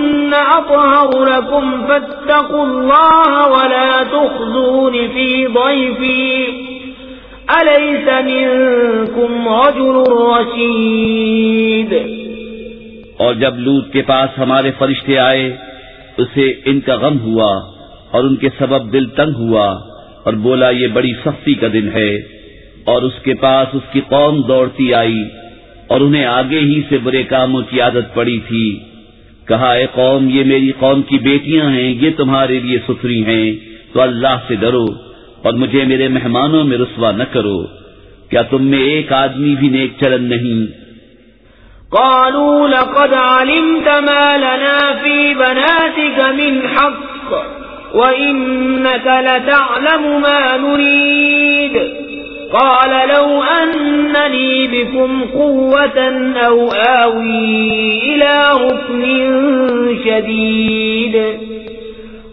أطهر لكم فاتقوا الله ولا تخزون في ضيفي. أليس منكم رجل رشيد؟ اور جب لوت کے پاس ہمارے فرشتے آئے، اسے ان کا غم ہوا اور ان کے سبب دل تنگ ہوا اور بولا، یہ بڑی سختی کا دن ہے اور اس کے پاس اس کی قوم دوڑتی آئی اور انہیں آگے ہی سے برے کاموں کی عادت پڑی تھی۔ کہا، اے قوم، یہ میری قوم کی بیٹیاں ہیں، یہ تمہارے لیے ستری ہیں، تو اللہ سے ڈرو اور مجھے میرے مہمانوں میں رسوا نہ کرو۔ کیا تم میں ایک آدمی بھی نیک چلن نہیں؟ قالوا لقد علمت ما لنا في بناتك من حق وإنك لتعلم ما نريد۔ قال لو أنني بكم قوة أو آوي إلى ركن شديد.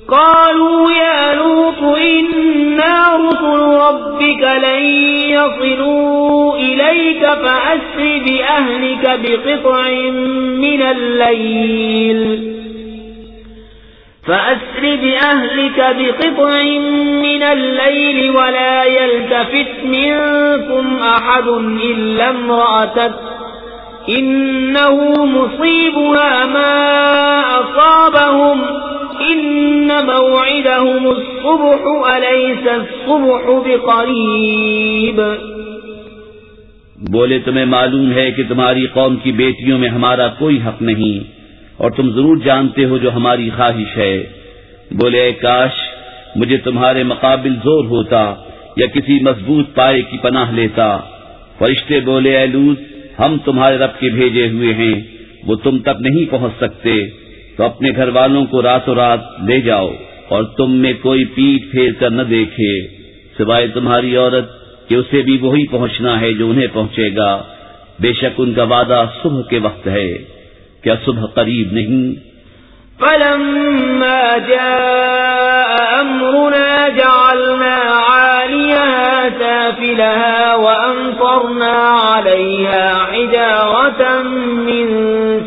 قالوا يا لوط، إنا رسل ربك لن يصلوا إليك فأسر بأهلك بقطع من الليل. فأسر بأهلك بقطع من الليل ولا يلتفت منكم أحد إلا امرأتك إنه مصيبها ما أصابهم إن موعدهم الصبح أليس الصبح بقريب بولے تمہیں معلوم ہے کہ تمہاری قوم کی بیٹیوں میں ہمارا کوئی حق نہیں اور تم ضرور جانتے ہو جو ہماری خواہش ہے۔ بولے، اے کاش، مجھے تمہارے مقابل زور ہوتا یا کسی مضبوط پائے کی پناہ لیتا۔ فرشتے بولے، اے لوت، ہم تمہارے رب کے بھیجے ہوئے ہیں، وہ تم تک نہیں پہنچ سکتے۔ تو اپنے گھر والوں کو راتوں رات لے جاؤ اور تم میں کوئی پیٹ پھیر کر نہ دیکھے۔ سوائے تمہاری عورت کہ اسے بھی وہی پہنچنا ہے جو انہیں پہنچے گا۔ بے شک ان کا وعدہ صبح کے وقت ہے۔ کیا صبح قریب نہیں۔ فلما جاء أمرنا جعلنا عاليها تافلها وأنطرنا عليها حجارة من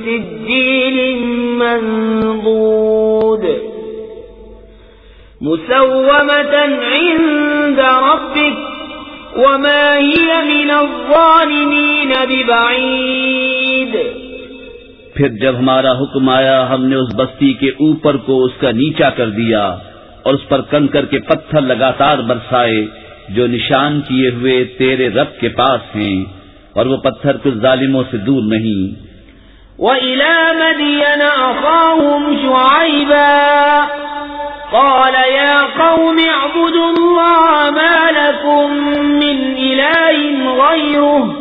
سجيل منضود۔ مسومة عند ربك وما هي من الظالمين ببعيد۔ پھر جب ہمارا حکم آیا، ہم نے اس بستی کے اوپر کو اس کا نیچا کر دیا اور اس پر کنکر کے پتھر لگاتار برسائے جو نشان کیے ہوئے تیرے رب کے پاس ہیں اور وہ پتھر کچھ ظالموں سے دور نہیں۔ وَإِلَى مَدْيَنَ أَخَاهُمْ شُعَيْبًا، قَالَ يَا قَوْمِ اعْبُدُوا اللَّهَ مَا لَكُمْ مِنْ إِلَٰهٍ غَيْرُهُ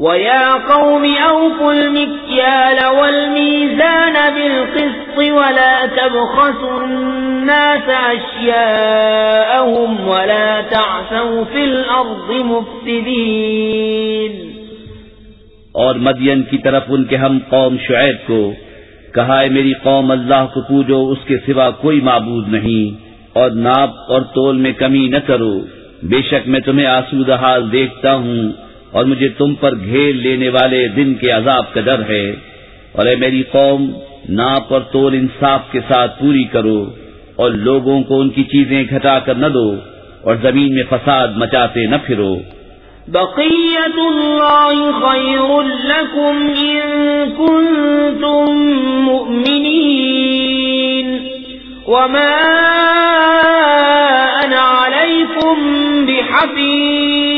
وَيَا قَوْمِ أَوْفُوا الْمِكْيَالَ وَالْمِيزَانَ بِالْقِسْطِ وَلَا تَبْخَسُوا النَّاسَ أَشْيَاءَهُمْ وَلَا تَعْثَوْا فِي الْأَرْضِ مُفْسِدِينَ۔ اور مدین کی طرف ان کے ہم قوم شعیب کو کہا ہے میری قوم، اللہ کو پوجو، اس کے سوا کوئی معبود نہیں۔ اور ناپ اور تول میں کمی نہ کرو۔ بے شک میں تمہیں آسود حال دیکھتا ہوں۔ اور مجھے تم پر گھیر لینے والے دن کے عذاب کا ڈر ہے۔ اور اے میری قوم، ناپ اور تول انصاف کے ساتھ پوری کرو اور لوگوں کو ان کی چیزیں گھٹا کر نہ دو اور زمین میں فساد مچاتے نہ پھرو۔ بقية الله خير لكم إن كنتم مؤمنين وما أنا عليكم بحفيظ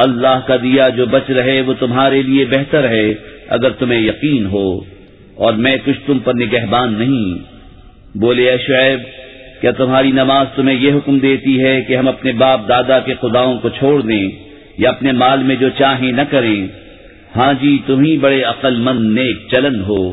اللہ کا دیا جو بچ رہے وہ تمہارے لیے بہتر ہے، اگر تمہیں یقین ہو۔ اور میں کچھ تم پر نگہبان نہیں۔ بولے، اے شعیب، کیا تمہاری نماز تمہیں یہ حکم دیتی ہے کہ ہم اپنے باپ دادا کے خداؤں کو چھوڑ دیں یا اپنے مال میں جو چاہیں نہ کریں؟ ہاں جی تم ہی بڑے عقل مند نیک چلن ہو۔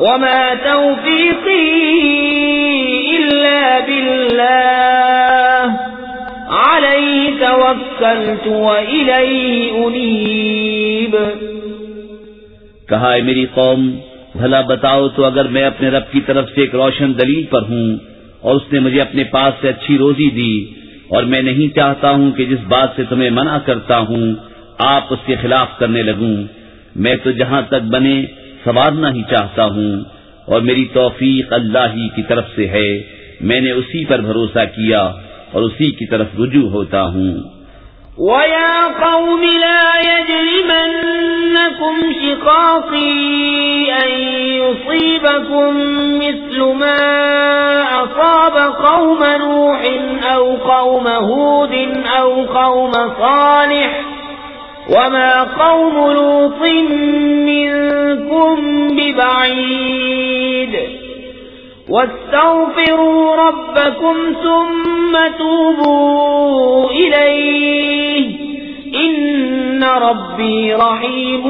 وما توفيقي إلا بالله. عليه توكلت وإليه أنيب. کہا ہے میری قوم، بھلا بتاؤ تو اگر میں اپنے رب کی طرف سے ایک روشن دلیل پر ہوں اور اس نے مجھے اپنے پاس سے اچھی روزی دی اور میں نہیں چاہتا ہوں کہ جس بات سے تمہیں منع کرتا ہوں، آپ اس کے خلاف کرنے لگوں۔ میں تو جہاں تک بنے سوارنا ہی چاہتا ہوں اور میری توفیق اللہ ہی کی طرف سے ہے۔ میں نے اسی پر بھروسہ کیا اور اسی کی طرف رجوع ہوتا ہوں۔ وَيَا قَوْمِ لَا يَجْرِمَنَّكُمْ شِقَاقِي أَن يُصِيبَكُمْ مِثْلُ مَا أَصَابَ قَوْمَ نُوحٍ أَوْ قَوْمَ هُودٍ أَوْ قَوْمَ صَالِحٍ وما قوم لوط منكم ببعيد واستغفروا ربكم ثم توبوا إليه إن ربي رحيم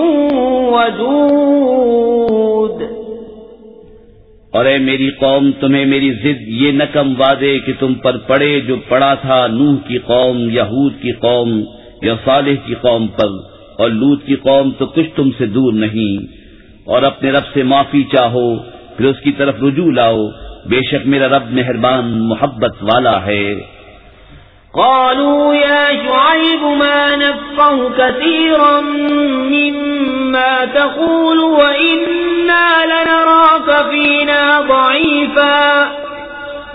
ودود اور اے میری قوم، تمہیں میری ضد یہ نکم وعدے کہ تم پر پڑے جو پڑا تھا نوح کی قوم، یہود کی قوم یا صالح کی قوم پر اور لوت کی قوم تو کچھ تم سے دور نہیں اور اپنے رب سے معافی چاہو، پھر اس کی طرف رجوع لاؤ۔ بے شک میرا رب مہربان، محبت والا ہے۔ قالوا يا شعيب ما نفقه كثيرا مما تقول وإنا لنراك فينا ضعيفا۔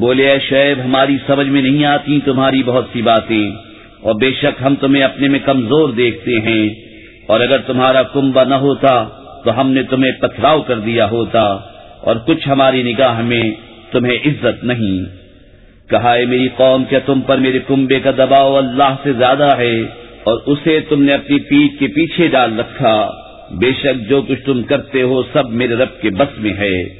بولے، اے شعیب ہماری سمجھ میں نہیں آتی تمہاری بہت سی باتیں اور بے شک ہم تمہیں اپنے میں کمزور دیکھتے ہیں اور اگر تمہارا کنبا نہ ہوتا تو ہم نے تمہیں پتھراؤ کر دیا ہوتا اور کچھ ہماری نگاہ میں تمہیں عزت نہیں۔ کہا ہے میری قوم، کیا تم پر میرے کنبے کا دباؤ اللہ سے زیادہ ہے اور اسے تم نے اپنی پیٹ کے پیچھے ڈال رکھا؟ بے شک جو کچھ تم کرتے ہو سب میرے رب کے بس میں ہے۔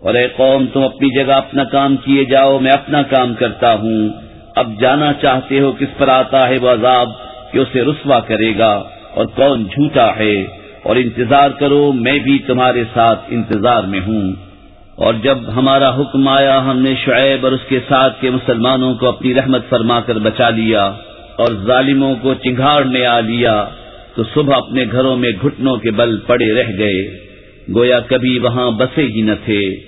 اور اے قوم، تم اپنی جگہ اپنا کام کیے جاؤ، میں اپنا کام کرتا ہوں۔ اب جانا چاہتے ہو کس پر آتا ہے وہ عذاب کہ اسے رسوا کرے گا، اور کون جھوٹا ہے۔ اور انتظار کرو، میں بھی تمہارے ساتھ انتظار میں ہوں۔ اور جب ہمارا حکم آیا، ہم نے شعیب اور اس کے ساتھ کے مسلمانوں کو اپنی رحمت فرما کر بچا لیا اور ظالموں کو چنگاڑنے آ لیا، تو صبح اپنے گھروں میں گھٹنوں کے بل پڑے رہ گئے۔ گویا کبھی وہاں بسے ہی نہ تھے۔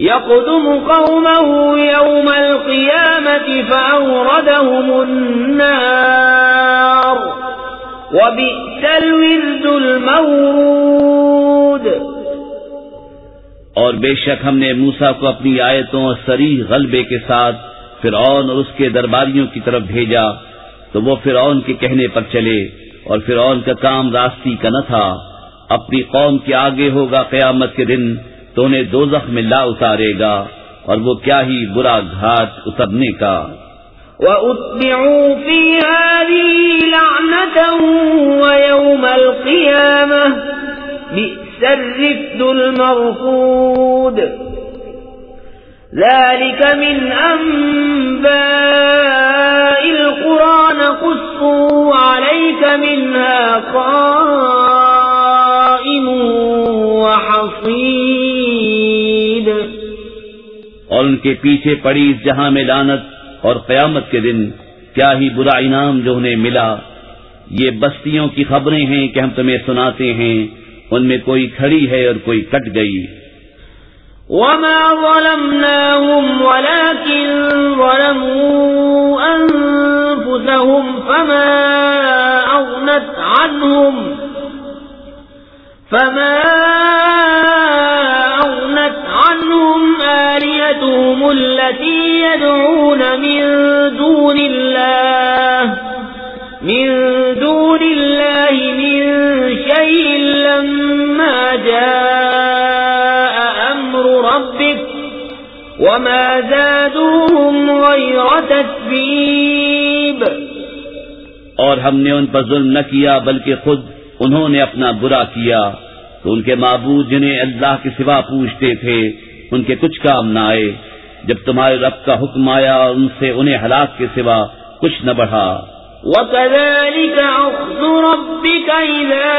يقدم قومه يوم القيامة فأوردهم النار وبئس الورد المورود اور بے شک ہم نے موسا کو اپنی آیتوں اور سریح غلبے کے ساتھ فرعون اور اس کے درباریوں کی طرف بھیجا، تو وہ فرعون کے کہنے پر چلے اور فرعون کا کام راستی کا نہ تھا۔ اپنی قوم کے آگے ہوگا قیامت کے دن۔ تو انہیں دوزخ میں لا اتارے گا اور وہ کیا ہی برا گھاٹ اترنے کا۔ وَأُتْبِعُوا فِي هَذِهِ لَعْنَةً وَيَوْمَ الْقِيَامَةِ بِئْسَ الرِّفْدُ الْمَرْفُودِ ذَلِكَ مِنْ أَنْبَاءِ الْقُرَى نَقُصُّهُ عَلَيْكَ مِنْهَا قَائِمٌ اور ان کے پیچھے پڑی اس جہاں میں لانت اور قیامت کے دن کیا ہی برا انعام جو انہیں ملا۔ یہ بستیوں کی خبریں ہیں کہ ہم تمہیں سناتے ہیں، ان میں کوئی کھڑی ہے اور کوئی کٹ گئی۔ وما ظلمناهم ولكن ظلموا أنفسهم فما أغنت عنهم فما التي يدعون من دون الله، من دون الله من شيء لما جاء أمر ربك، وما زادوهم غير تتبيب اور ہم نے ان پر ظلم نہ کیا، بلکہ خود انہوں نے اپنا برا کیا۔ تو ان کے معبود جنہیں اللہ کے سوا پوچھتے تھے، ان کے کچھ کام نہ آئے۔ جب تمہارے رب کا حکم آیا اور ان سے انہیں ہلاک کے سوا کچھ نہ بڑھا۔ وكذلك أخذ ربك إذا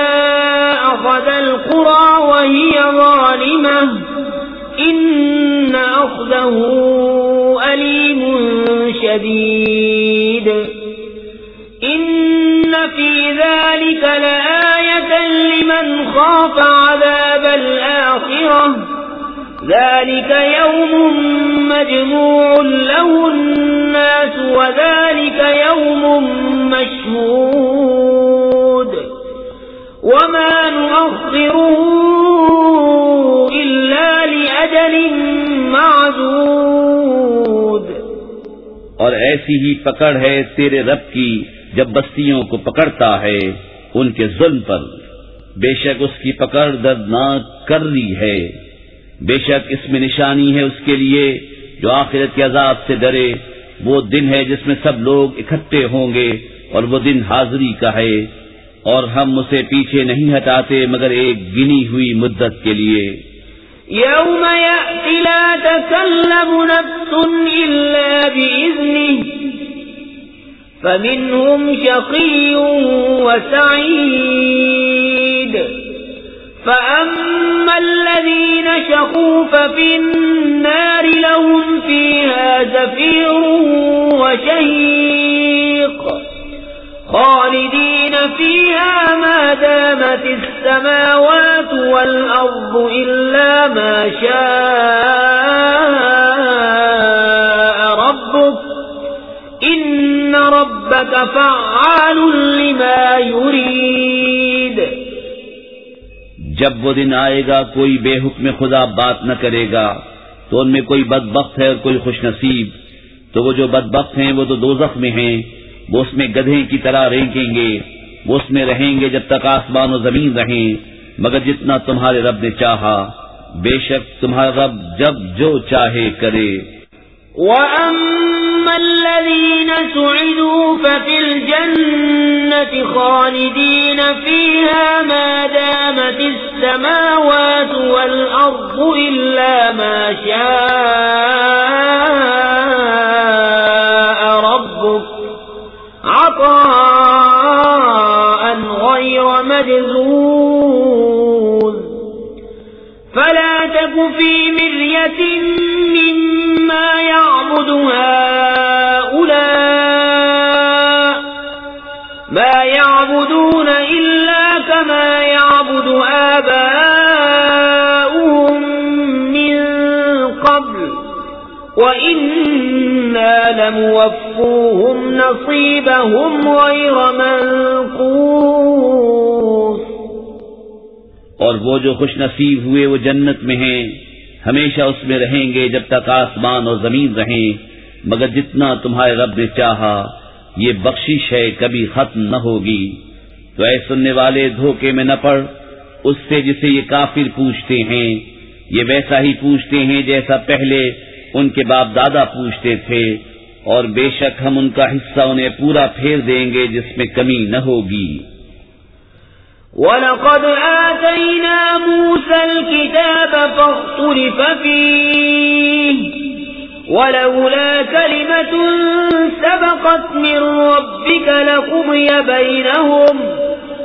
أخذ القرى وهي ظالمة إن أخذه أليم شديد إن في ذلك لآية لمن خاف عذاب الآخرة ذلك يوم مجموع له الناس وذلك يوم مشهود وما نؤخره إلا لأجل معدود اور ایسی ہی پکڑ ہے تیرے رب کی جب بستیوں کو پکڑتا ہے ان کے ظلم پر۔ بے شک اس کی پکڑ دردناک کر لی ہے۔ بے شک اس میں نشانی ہے اس کے لیے جو آخرت کے عذاب سے ڈرے۔ وہ دن ہے جس میں سب لوگ اکٹھے ہوں گے اور وہ دن حاضری کا ہے اور ہم اسے پیچھے نہیں ہٹاتے مگر ایک گنی ہوئی مدت کے لیے۔ يوم يأتي لا تكلم نفس إلا بإذنه فمنهم شقي وسعيد فأما الذين شقوا ففي النار لهم فيها زفير وشهيق خالدين فيها ما دامت السماوات والأرض إلا ما شاء ربك إن ربك فعال لما يريد جب وہ دن آئے گا کوئی بے حکم خدا بات نہ کرے گا، تو ان میں کوئی بد بخت ہے اور کوئی خوش نصیب۔ تو وہ جو بد بخت ہیں، وہ تو دو میں ہیں۔ وہ اس میں گدھے کی طرح رینکیں گے۔ وہ اس میں رہیں گے جب تک آسمان و زمین رہیں۔ مگر جتنا تمہارے رب نے چاہا، بے شک تمہارا رب جب جو چاہے کرے۔ وَأَمَّا الَّذِينَ سُعِدُوا فَفِي الْجَنَّةِ خَالِدِينَ فِيهَا مَا دَامَتِ السَّمَاوَاتُ وَالْأَرْضُ إِلَّا مَا شَاءَ رَبُّكَ عَطَاءً غَيْرَ مَجْزُوذٍ فَلَا تَكُ فِي مِرْيَةٍ إلا كما يعبد آباؤهم من قبل وإنا لموفوهم نصيبهم غير منقوص اور وہ جو خوش نصیب ہوئے وہ جنت میں ہیں، ہمیشہ اس میں رہیں گے جب تک آسمان اور زمین رہیں۔ مگر جتنا تمہارے رب نے چاہا، یہ بخشش ہے کبھی ختم نہ ہوگی۔ تو اے سننے والے، دھوکے میں نہ پڑ۔ اس سے جسے یہ کافر پوچھتے ہیں، یہ ویسا ہی پوچھتے ہیں جیسا پہلے ان کے باپ دادا پوچھتے تھے۔ اور بے شک ہم ان کا حصہ انہیں پورا پھیر دیں گے جس میں کمی نہ ہوگی۔ ولقد آتينا موسى الكتاب فاختلف فيه ولولا كلمة سبقت من ربك لقضي بينهم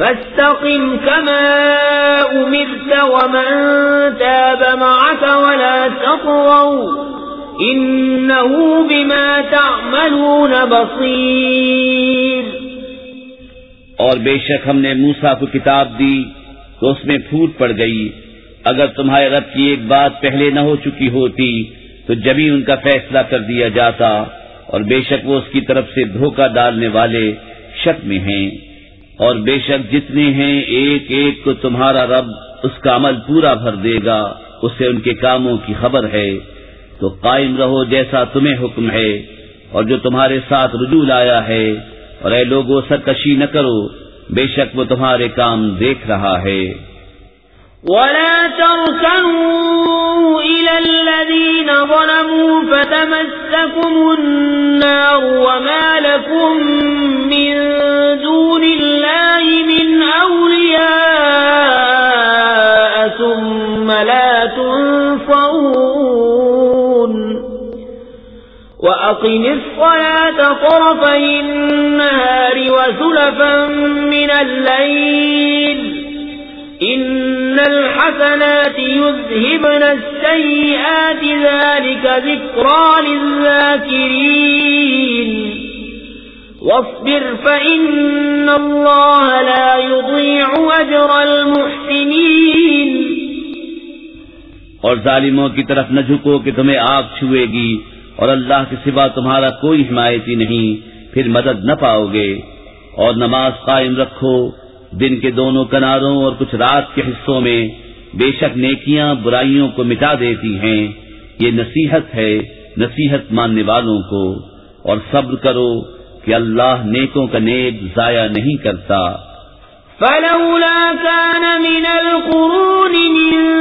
فَاسْتَقِمْ كَمَا أُمِرْتَ وَمَن تَابَ مَعَكَ وَلَا تَطْغَوْا إِنَّهُ بِمَا تَعْمَلُونَ بَصِيرٌ۔ اور بے شک ہم نے موسا کو کتاب دی تو اس میں پھوٹ پڑ گئی۔ اگر تمہارے رب کی ایک بات پہلے نہ ہو چکی ہوتی تو جبھی ان کا فیصلہ کر دیا جاتا اور بے شک وہ اس کی طرف سے دھوکہ ڈالنے والے شک میں ہیں۔ اور بے شک جتنے ہیں ایک ایک کو تمہارا رب اس کا عمل پورا بھر دے گا، اسے ان کے کاموں کی خبر ہے۔ تو قائم رہو جیسا تمہیں حکم ہے، اور جو تمہارے ساتھ رجوع لایا ہے۔ اور اے لوگوں سرکشی نہ کرو، بے شک وہ تمہارے کام دیکھ رہا ہے۔ ولا تركنوا إلى الذين ظلموا فتمسكم النار وما لكم من الله من أولياء ثم لا تنصرون وأقم الصلاة طرفي النهار وزلفا من الليل. إن الحسنات يذهبن السيئات ذلك ذكرى للذاكرين. واصبر فإن الله لا يضيع أجر المحسنين. اور ظالموں کی طرف نہ جھکو کہ تمہیں آگ چھوئے گی اور اللہ کے سوا تمہارا کوئی حمایتی نہیں، پھر مدد نہ پاؤ گے۔ اور نماز قائم رکھو، دن کے دونوں کناروں اور کچھ رات کے حصوں میں بے شک نیکیاں برائیوں کو مٹا دیتی ہیں۔ یہ نصیحت ہے، نصیحت ماننے والوں کو۔ اور صبر کرو کہ اللہ نیکوں کا نیک ضائع نہیں کرتا۔ فلولا كان من القرون من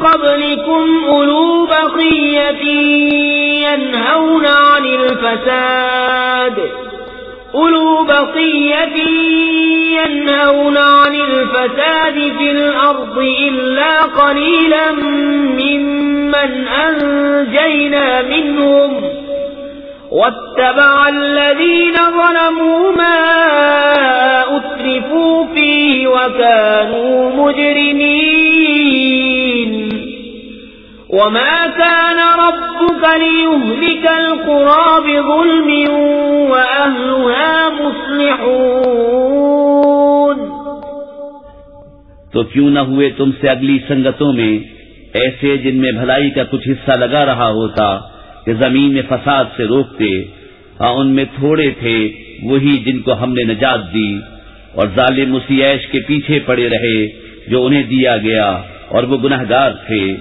قبلكم أولو بقية ينهون عن الفساد۔ أولو بقية ينهون عن الفساد في الأرض إلا قليلا ممن أنجينا منهم واتبع الذين ظلموا ما أترفوا فيه وكانوا مجرمين. وما كان ربك ليهلك القرى بظلم وأهلها مصلحون. تو کیوں نہ ہوئے تم سے اگلی سنگتوں میں ایسے جن میں بھلائی کا کچھ حصہ لگا رہا ہوتا کہ زمین میں فساد سے روکتے ہاں ان میں تھوڑے تھے، وہی جن کو ہم نے نجات دی۔ اور ظالم اسی عیش کے پیچھے پڑے رہے جو انہیں دیا گیا، اور وہ گناہ گار تھے۔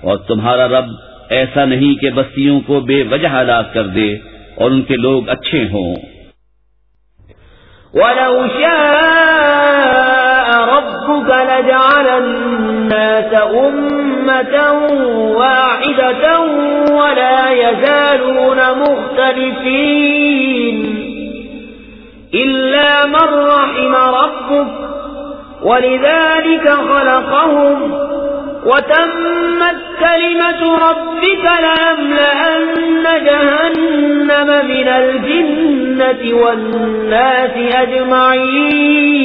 اور تمہارا رب ایسا نہیں کہ بستیوں کو بے وجہ ہلاک کر دے اور ان کے لوگ اچھے ہوں۔ وَلَوْ شَاءَ رَبُّكَ لَجَعَلَ النَّاسَ أُمَّةً وَاحِدَةً وَلَا يَزَالُونَ مُخْتَلِفِينَ إِلَّا مَنْ رَحِمَ رَبُّكَ وَلِذَلِكَ خَلَقَهُمْ وتمت كلمة ربك لأملأن جهنم من الجنة والناس أجمعين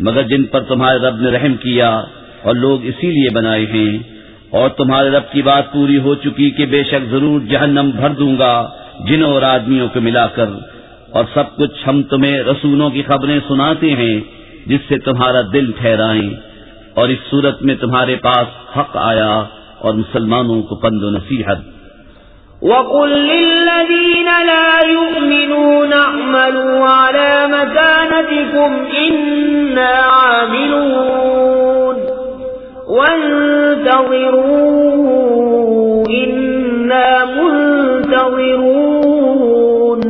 مگر جن پر تمہارے رب نے رحم کیا اور لوگ اسی لیے بنائے ہیں۔ اور تمہارے رب کی بات پوری ہو چکی کہ بے شک ضرور جہنم بھر دوں گا جنوں اور آدمیوں کو ملا کر۔ اور سب کچھ ہم تمہیں رسولوں کی خبریں سناتے ہیں جس سے تمہارا دل ٹھہرائیں۔ اور اس صورت میں تمہارے پاس حق آیا اور مسلمانوں کو پند و نصیحت۔ وقل للذين لا يؤمنون اعملوا على مكانتكم إنا عاملون وانتظروا إنا منتظرون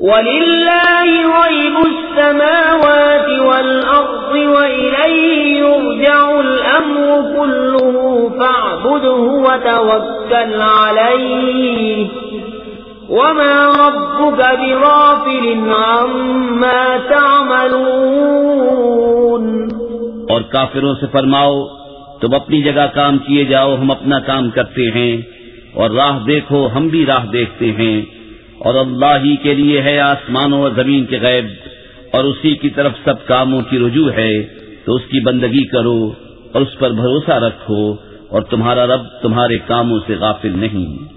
ولله غيب السماوات والأرض وإليه يرجع الأمر كله فاعبده وتوكل عليه. وما ربك بغافل عما تعملون. اور کافروں سے فرماؤ، تم اپنی جگہ کام کیے جاؤ، ہم اپنا کام کرتے ہیں، اور راہ دیکھو، ہم بھی راہ دیکھتے ہیں۔ اور اللہ ہی کے لیے ہے آسمانوں اور زمین کے غیب، اور اسی کی طرف سب کاموں کی رجوع ہے، تو اس کی بندگی کرو۔ اور اس پر بھروسہ رکھو اور تمہارا رب تمہارے کاموں سے غافل نہیں